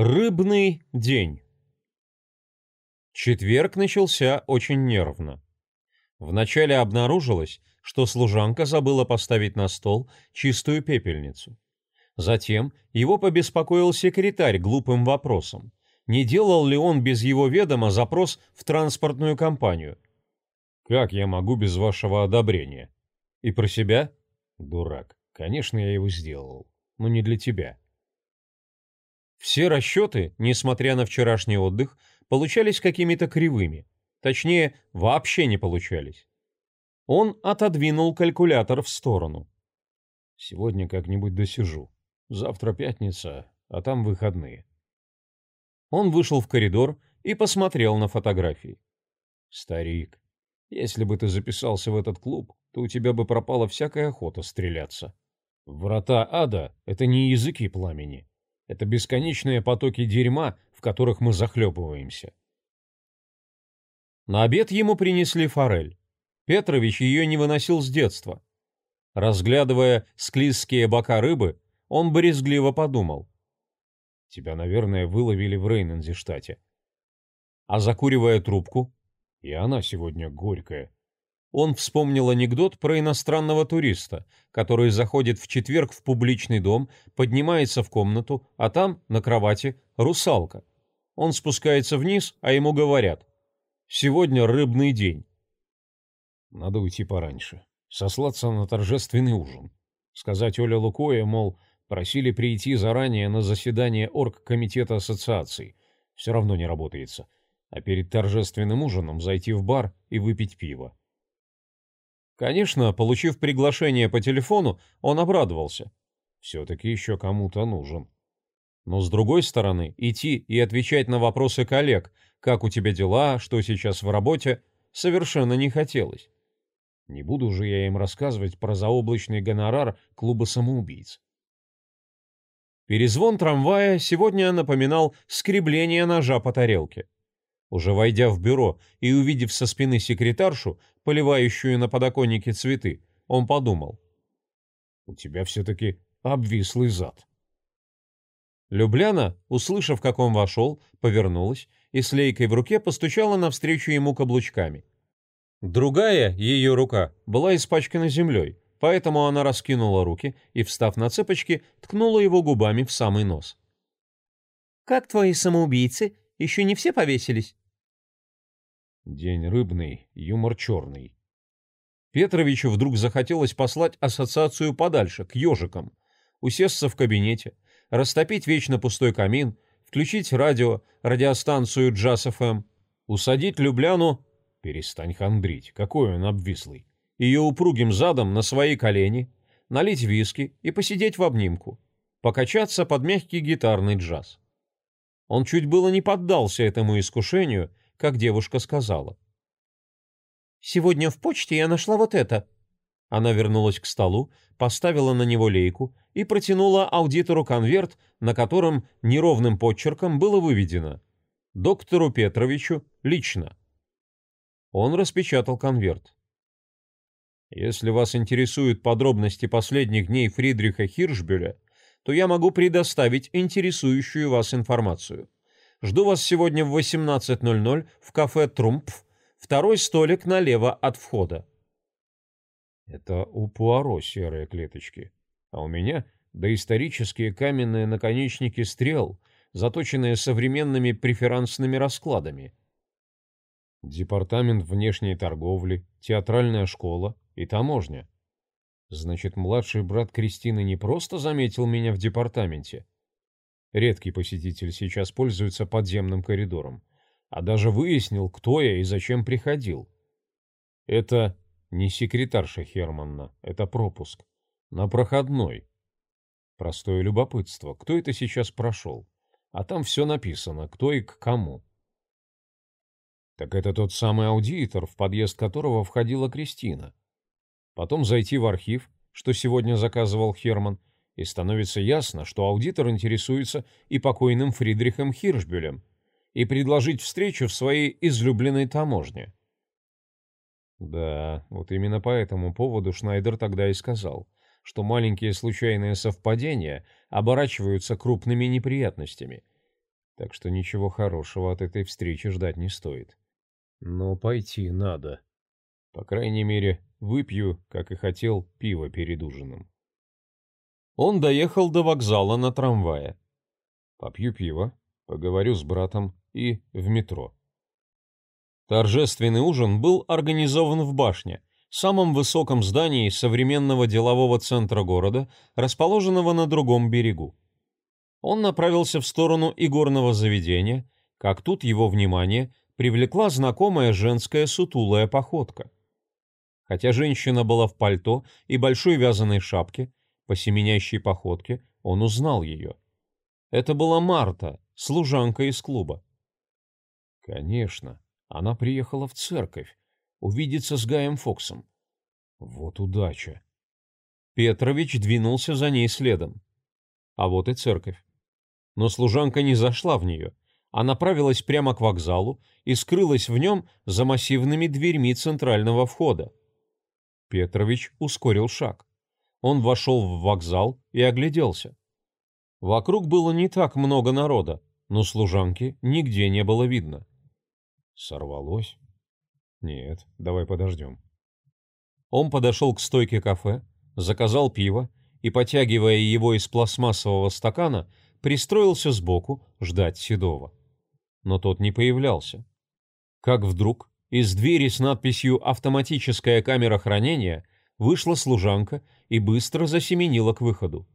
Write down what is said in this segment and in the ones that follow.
Рыбный день. Четверг начался очень нервно. Вначале обнаружилось, что служанка забыла поставить на стол чистую пепельницу. Затем его побеспокоил секретарь глупым вопросом. Не делал ли он без его ведома запрос в транспортную компанию? «Как я могу без вашего одобрения?» И про себя? Дурак. Конечно, я его сделал. Но не для тебя. Все расчеты, несмотря на вчерашний отдых, получались какими-то кривыми. Точнее, вообще не получались. Он отодвинул калькулятор в сторону. Сегодня как-нибудь досижу. Завтра пятница, а там выходные. Он вышел в коридор и посмотрел на фотографии. Старик, если бы ты записался в этот клуб, то у тебя бы пропала всякая охота стреляться. Врата ада — это не языки пламени. Это бесконечные потоки дерьма, в которых мы захлебываемся. На обед ему принесли форель. Петрович ее не выносил с детства. Разглядывая склизкие бока рыбы, он брезгливо подумал. «Тебя, наверное, выловили в Рейнензе-штате». А закуривая трубку, и она сегодня горькая, он вспомнил анекдот про иностранного туриста, который заходит в четверг в публичный дом, поднимается в комнату, а там, на кровати, русалка. Он спускается вниз, а ему говорят «Сегодня рыбный день». Надо уйти пораньше, сослаться на торжественный ужин. Сказать Оле Лукое, мол, просили прийти заранее на заседание оргкомитета ассоциации. Все равно не работается. А перед торжественным ужином зайти в бар и выпить пиво. Конечно, получив приглашение по телефону, он обрадовался. Все-таки еще кому-то нужен. Но с другой стороны, идти и отвечать на вопросы коллег, как у тебя дела, что сейчас в работе, совершенно не хотелось. Не буду же я им рассказывать про заоблачный гонорар клуба самоубийц. Перезвон трамвая сегодня напоминал скребление ножа по тарелке. Уже войдя в бюро и увидев со спины секретаршу, поливающую на подоконнике цветы, он подумал. «У тебя все-таки обвислый зад». Любляна, услышав, как он вошел, повернулась и с лейкой в руке постучала навстречу ему каблучками. Другая, ее рука, была испачкана землей, поэтому она раскинула руки и, встав на цепочки, ткнула его губами в самый нос. «Как твои самоубийцы? Еще не все повесились?» День рыбный, юмор черный. Петровичу вдруг захотелось послать ассоциацию подальше, к ежикам, усесться в кабинете, растопить вечно пустой камин, включить радио, радиостанцию Джаз ФМ, усадить Любляну, перестань хандрить, какой он обвислый, ее упругим задом на свои колени, налить виски и посидеть в обнимку, покачаться под мягкий гитарный джаз. Он чуть было не поддался этому искушению как девушка сказала. «Сегодня в почте я нашла вот это». Она вернулась к столу, поставила на него лейку и протянула аудитору конверт, на котором неровным подчерком было выведено «Доктору Петровичу лично». Он распечатал конверт. Если вас интересуют подробности последних дней Фридриха Хиршбюля, то я могу предоставить интересующую вас информацию. Жду вас сегодня в 18.00 в кафе «Трумпф», второй столик налево от входа. Это у Пуаро серые клеточки, а у меня доисторические каменные наконечники стрел, заточенные современными преферансными раскладами. Департамент внешней торговли, театральная школа и таможня. Значит, младший брат Кристины не просто заметил меня в департаменте, Редкий посетитель сейчас пользуется подземным коридором. А даже выяснил, кто я и зачем приходил. Это не секретарша Херманна, это пропуск. На проходной. Простое любопытство, кто это сейчас прошел. А там все написано, кто и к кому. Так это тот самый аудитор, в подъезд которого входила Кристина. Потом зайти в архив, что сегодня заказывал Херман, и становится ясно, что аудитор интересуется и покойным Фридрихом Хиршбюлем, и предложить встречу в своей излюбленной таможне. Да, вот именно по этому поводу Шнайдер тогда и сказал, что маленькие случайные совпадения оборачиваются крупными неприятностями. так что ничего хорошего от этой встречи ждать не стоит. Но пойти надо. По крайней мере, выпью, как и хотел, пиво перед ужином. Он доехал до вокзала на трамвае. Попью пиво, поговорю с братом и в метро. Торжественный ужин был организован в башне, самом высоком здании современного делового центра города, расположенного на другом берегу. Он направился в сторону игорного заведения, как тут его внимание привлекла знакомая женская сутулая походка. Хотя женщина была в пальто и большой вязаной шапке, по семенящей походке он узнал ее. Это была Марта, служанка из клуба. Конечно, она приехала в церковь, увидеться с Гаем Фоксом. Вот удача. Петрович двинулся за ней следом. А вот и церковь. Но служанка не зашла в нее, а направилась прямо к вокзалу и скрылась в нем за массивными дверьми центрального входа. Петрович ускорил шаг. Он вошел в вокзал и огляделся. Вокруг было не так много народа, но служанки нигде не было видно. Сорвалось? Нет, давай подождем. Он подошел к стойке кафе, заказал пиво и, потягивая его из пластмассового стакана, пристроился сбоку ждать Седова. Но тот не появлялся. Как вдруг из двери с надписью «Автоматическая камера хранения» вышла служанка и быстро засеменила к выходу.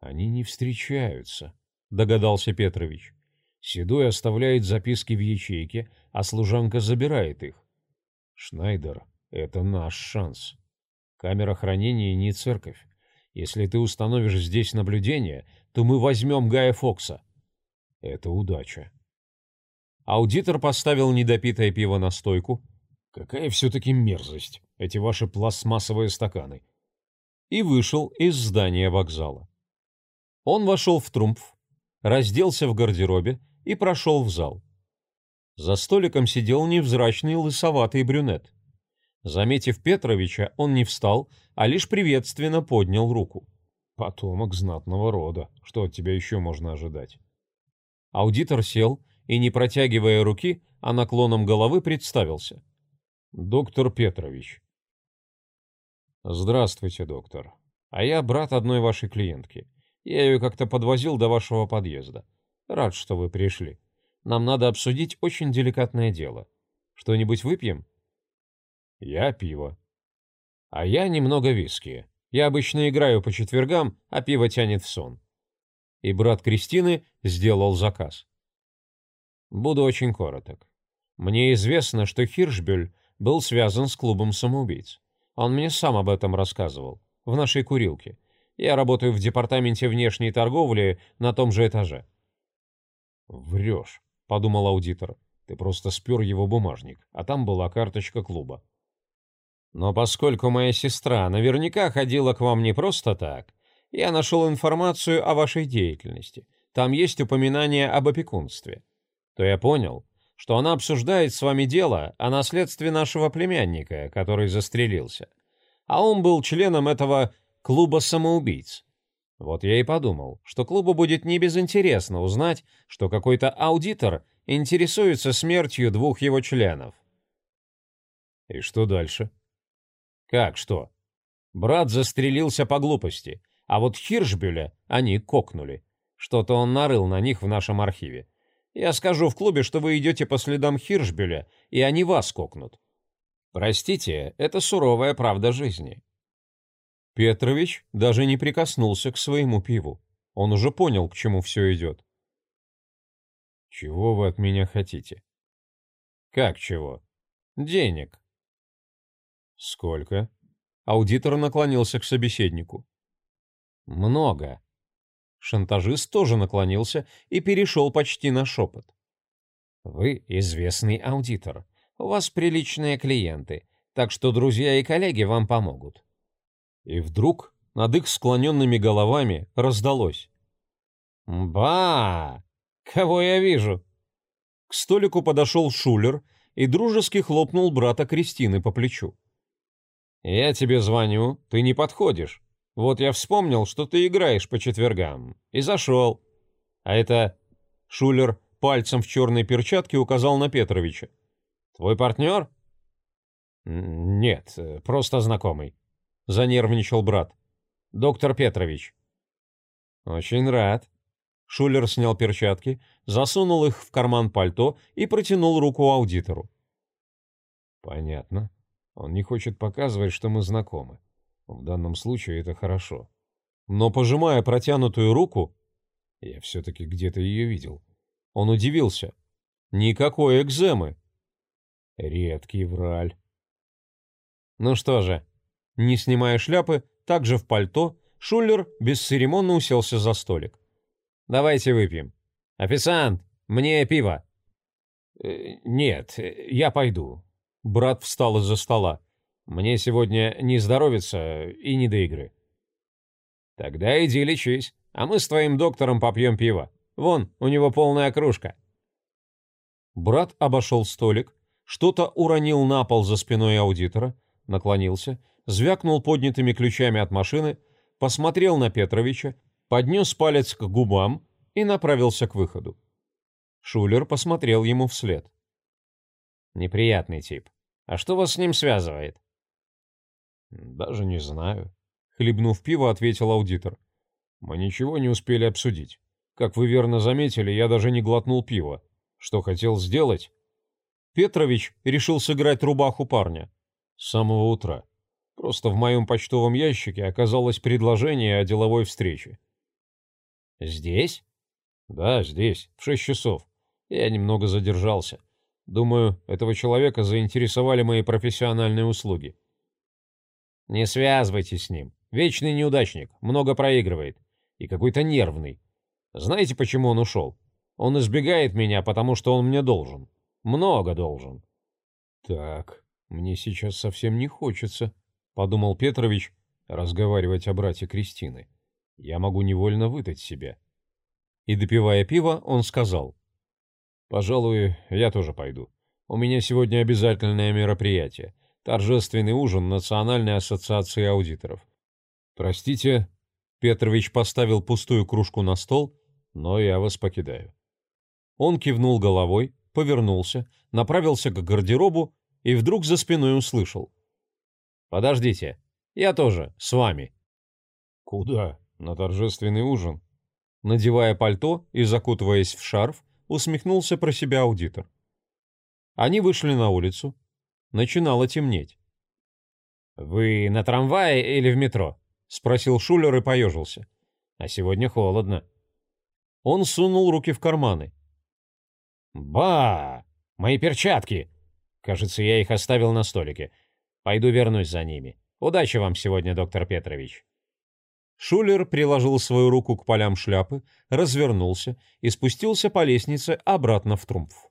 «Они не встречаются», — догадался Петрович. Седой оставляет записки в ячейке, а служанка забирает их. Шнайдер, это наш шанс. Камера хранения не церковь. Если ты установишь здесь наблюдение, то мы возьмем Гая Фокса. Это удача. Аудитор поставил недопитое пиво на стойку. Какая все-таки мерзость, эти ваши пластмассовые стаканы. И вышел из здания вокзала. Он вошел в трумф, разделся в гардеробе и прошел в зал. За столиком сидел невзрачный лысоватый брюнет. Заметив Петровича, он не встал, а лишь приветственно поднял руку. «Потомок знатного рода. Что от тебя еще можно ожидать?» Аудитор сел и, не протягивая руки, а наклоном головы представился. «Доктор Петрович». «Здравствуйте, доктор. А я брат одной вашей клиентки. Я ее как-то подвозил до вашего подъезда. Рад, что вы пришли. Нам надо обсудить очень деликатное дело. Что-нибудь выпьем? Я пиво. А я немного виски. Я обычно играю по четвергам, а пиво тянет в сон. И брат Кристины сделал заказ. Буду очень короток. Мне известно, что Хиршбюль был связан с клубом самоубийц. Он мне сам об этом рассказывал, в нашей курилке. Я работаю в департаменте внешней торговли на том же этаже. Врешь, подумал аудитор. Ты просто спер его бумажник, а там была карточка клуба. Но поскольку моя сестра наверняка ходила к вам не просто так, я нашел информацию о вашей деятельности. Там есть упоминание об опекунстве. То я понял, что она обсуждает с вами дело о наследстве нашего племянника, который застрелился. А он был членом этого клуба самоубийц. Вот я и подумал, что клубу будет не безинтересно узнать, что какой-то аудитор интересуется смертью двух его членов. И что дальше? Как что? Брат застрелился по глупости, а вот Хиршбюля они кокнули. Что-то он нарыл на них в нашем архиве. Я скажу в клубе, что вы идете по следам Хиршбюля, и они вас кокнут. Простите, это суровая правда жизни. Петрович даже не прикоснулся к своему пиву. Он уже понял, к чему все идет. «Чего вы от меня хотите?» «Как чего?» «Денег». «Сколько?» Аудитор наклонился к собеседнику. «Много». Шантажист тоже наклонился и перешел почти на шепот. «Вы известный аудитор. У вас приличные клиенты, так что друзья и коллеги вам помогут. И вдруг над их склоненными головами раздалось. «Ба! Кого я вижу?» К столику подошел Шулер и дружески хлопнул брата Кристины по плечу. «Я тебе звоню, ты не подходишь. Вот я вспомнил, что ты играешь по четвергам, и зашел. А это Шулер пальцем в черной перчатке указал на Петровича. «Твой партнер?» «Нет, просто знакомый», — занервничал брат. «Доктор Петрович». «Очень рад». Шулер снял перчатки, засунул их в карман пальто и протянул руку аудитору. «Понятно. Он не хочет показывать, что мы знакомы. В данном случае это хорошо. Но, пожимая протянутую руку, я все-таки где-то ее видел. Он удивился. Никакой экземы. Редкий враль. Ну что же, не снимая шляпы, также в пальто, Шуллер бесцеремонно уселся за столик. «Давайте выпьем. Официант, мне пиво». «Э, «Нет, я пойду». Брат встал из-за стола. «Мне сегодня не здоровится и не до игры». «Тогда иди лечись, а мы с твоим доктором попьем пиво. Вон, у него полная кружка». Брат обошел столик, что-то уронил на пол за спиной аудитора, наклонился, звякнул поднятыми ключами от машины, посмотрел на Петровича, поднес палец к губам и направился к выходу. Шулер посмотрел ему вслед. «Неприятный тип. А что вас с ним связывает?» «Даже не знаю», Хлебнув пиво, ответил аудитор. «Мы ничего не успели обсудить. Как вы верно заметили, я даже не глотнул пива. Что хотел сделать?» Петрович решил сыграть рубаху парня. С самого утра. Просто в моем почтовом ящике оказалось предложение о деловой встрече. «Здесь?» «Да, здесь, в шесть часов. Я немного задержался. Думаю, этого человека заинтересовали мои профессиональные услуги». «Не связывайтесь с ним. Вечный неудачник, много проигрывает. И какой-то нервный. Знаете, почему он ушел? Он избегает меня, потому что он мне должен. Много должен. Так, мне сейчас совсем не хочется, подумал Петрович, разговаривать о брате Кристины. Я могу невольно выдать себя. И допивая пиво, он сказал. Пожалуй, я тоже пойду. У меня сегодня обязательное мероприятие. Торжественный ужин Национальной ассоциации аудиторов. «Простите», — Петрович поставил пустую кружку на стол, «но я вас покидаю». Он кивнул головой, повернулся, направился к гардеробу и вдруг за спиной услышал. «Подождите, я тоже, с вами». «Куда? На торжественный ужин?» Надевая пальто и закутываясь в шарф, усмехнулся про себя аудитор. Они вышли на улицу. Начинало темнеть. «Вы на трамвае или в метро?» — спросил Шулер и поежился. «А сегодня холодно». Он сунул руки в карманы. «Ба! Мои перчатки! Кажется, я их оставил на столике. Пойду вернусь за ними. Удачи вам сегодня, доктор Петрович». Шулер приложил свою руку к полям шляпы, развернулся и спустился по лестнице обратно в Трумф.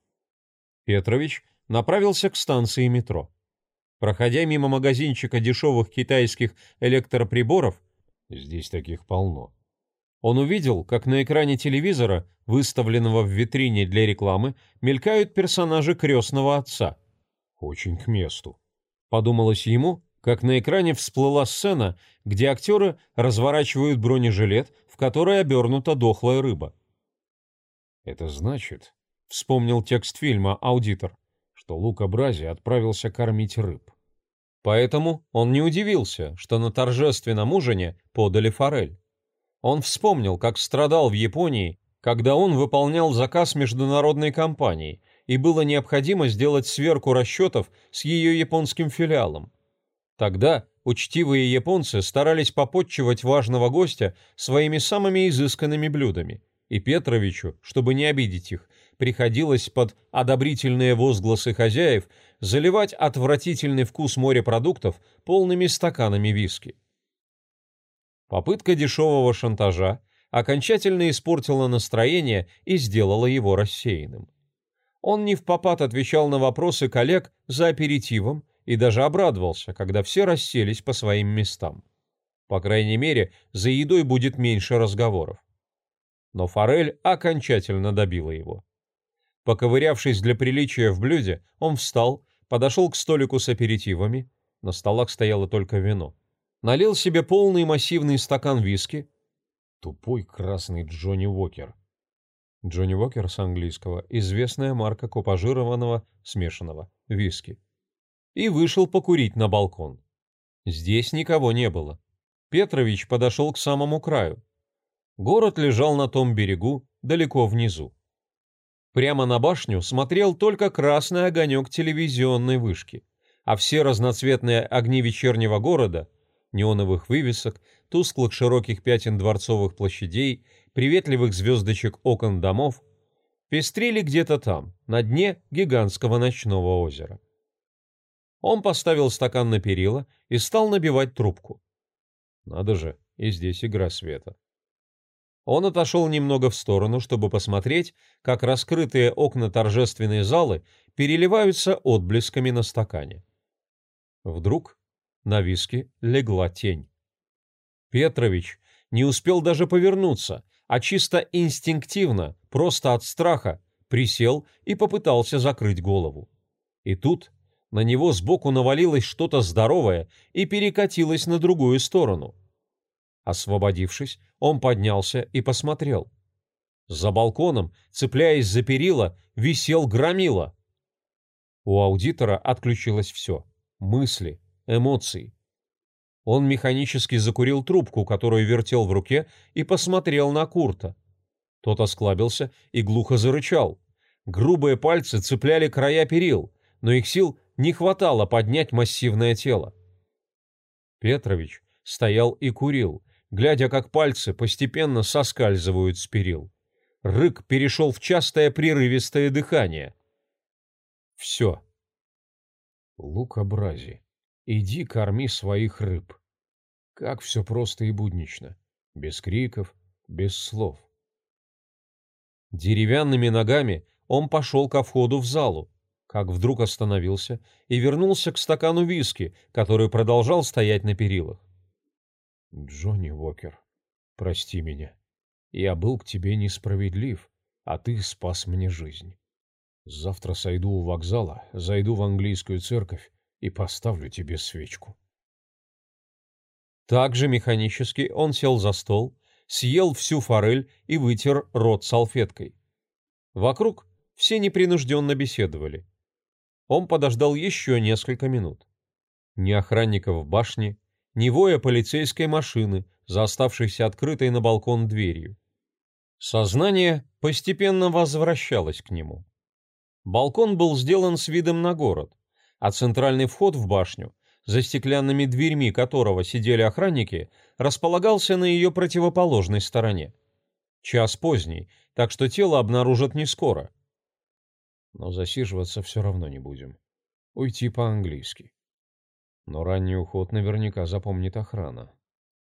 Петрович направился к станции метро. Проходя мимо магазинчика дешевых китайских электроприборов, здесь таких полно, он увидел, как на экране телевизора, выставленного в витрине для рекламы, мелькают персонажи крестного отца. «Очень к месту», — подумалось ему, как на экране всплыла сцена, где актеры разворачивают бронежилет, в который обернута дохлая рыба. «Это значит», — вспомнил текст фильма «Аудитор», что Брази отправился кормить рыб. Поэтому он не удивился, что на торжественном ужине подали форель. Он вспомнил, как страдал в Японии, когда он выполнял заказ международной компании, и было необходимо сделать сверку расчетов с ее японским филиалом. Тогда учтивые японцы старались попотчевать важного гостя своими самыми изысканными блюдами, и Петровичу, чтобы не обидеть их, приходилось под одобрительные возгласы хозяев заливать отвратительный вкус морепродуктов полными стаканами виски. Попытка дешевого шантажа окончательно испортила настроение и сделала его рассеянным. Он не в попад отвечал на вопросы коллег за аперитивом и даже обрадовался, когда все расселись по своим местам. По крайней мере, за едой будет меньше разговоров. Но форель окончательно добила его. Поковырявшись для приличия в блюде, он встал, подошел к столику с аперитивами, на столах стояло только вино, налил себе полный массивный стакан виски. Тупой красный Джонни Уокер. Джонни Уокер с английского, известная марка купажированного смешанного виски. И вышел покурить на балкон. Здесь никого не было. Петрович подошел к самому краю. Город лежал на том берегу, далеко внизу. Прямо на башню смотрел только красный огонек телевизионной вышки, а все разноцветные огни вечернего города, неоновых вывесок, тусклых широких пятен дворцовых площадей, приветливых звездочек окон домов, пестрили где-то там, на дне гигантского ночного озера. Он поставил стакан на перила и стал набивать трубку. Надо же, и здесь игра света. Он отошел немного в сторону, чтобы посмотреть, как раскрытые окна торжественной залы переливаются отблесками на стакане. Вдруг на виске легла тень. Петрович не успел даже повернуться, а чисто инстинктивно, просто от страха, присел и попытался закрыть голову. И тут на него сбоку навалилось что-то здоровое и перекатилось на другую сторону. Освободившись, он поднялся и посмотрел. За балконом, цепляясь за перила, висел громила. У аудитора отключилось все — мысли, эмоции. Он механически закурил трубку, которую вертел в руке, и посмотрел на Курта. Тот осклабился и глухо зарычал. Грубые пальцы цепляли края перил, но их сил не хватало поднять массивное тело. Петрович стоял и курил, глядя, как пальцы постепенно соскальзывают с перил. Рык перешел в частое прерывистое дыхание. Все. Лукобрази, иди корми своих рыб. Как все просто и буднично. Без криков, без слов. Деревянными ногами он пошел ко входу в залу, как вдруг остановился и вернулся к стакану виски, который продолжал стоять на перилах. Джонни Уокер, прости меня. Я был к тебе несправедлив, а ты спас мне жизнь. Завтра сойду у вокзала, зайду в английскую церковь и поставлю тебе свечку. Также механически он сел за стол, съел всю форель и вытер рот салфеткой. Вокруг все непринужденно беседовали. Он подождал еще несколько минут. Ни охранников в башне, ни воя полицейской машины, за оставшейся открытой на балкон дверью. Сознание постепенно возвращалось к нему. Балкон был сделан с видом на город, а центральный вход в башню, за стеклянными дверьми которого сидели охранники, располагался на ее противоположной стороне. Час поздний, так что тело обнаружат не скоро. Но засиживаться все равно не будем. Уйти по-английски. Но ранний уход наверняка запомнит охрана.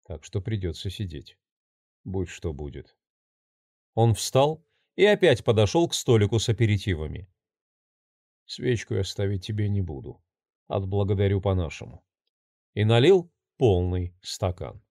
Так что придется сидеть. Будь что будет. Он встал и опять подошел к столику с аперитивами. Свечку я ставить тебе не буду. Отблагодарю по-нашему. И налил полный стакан.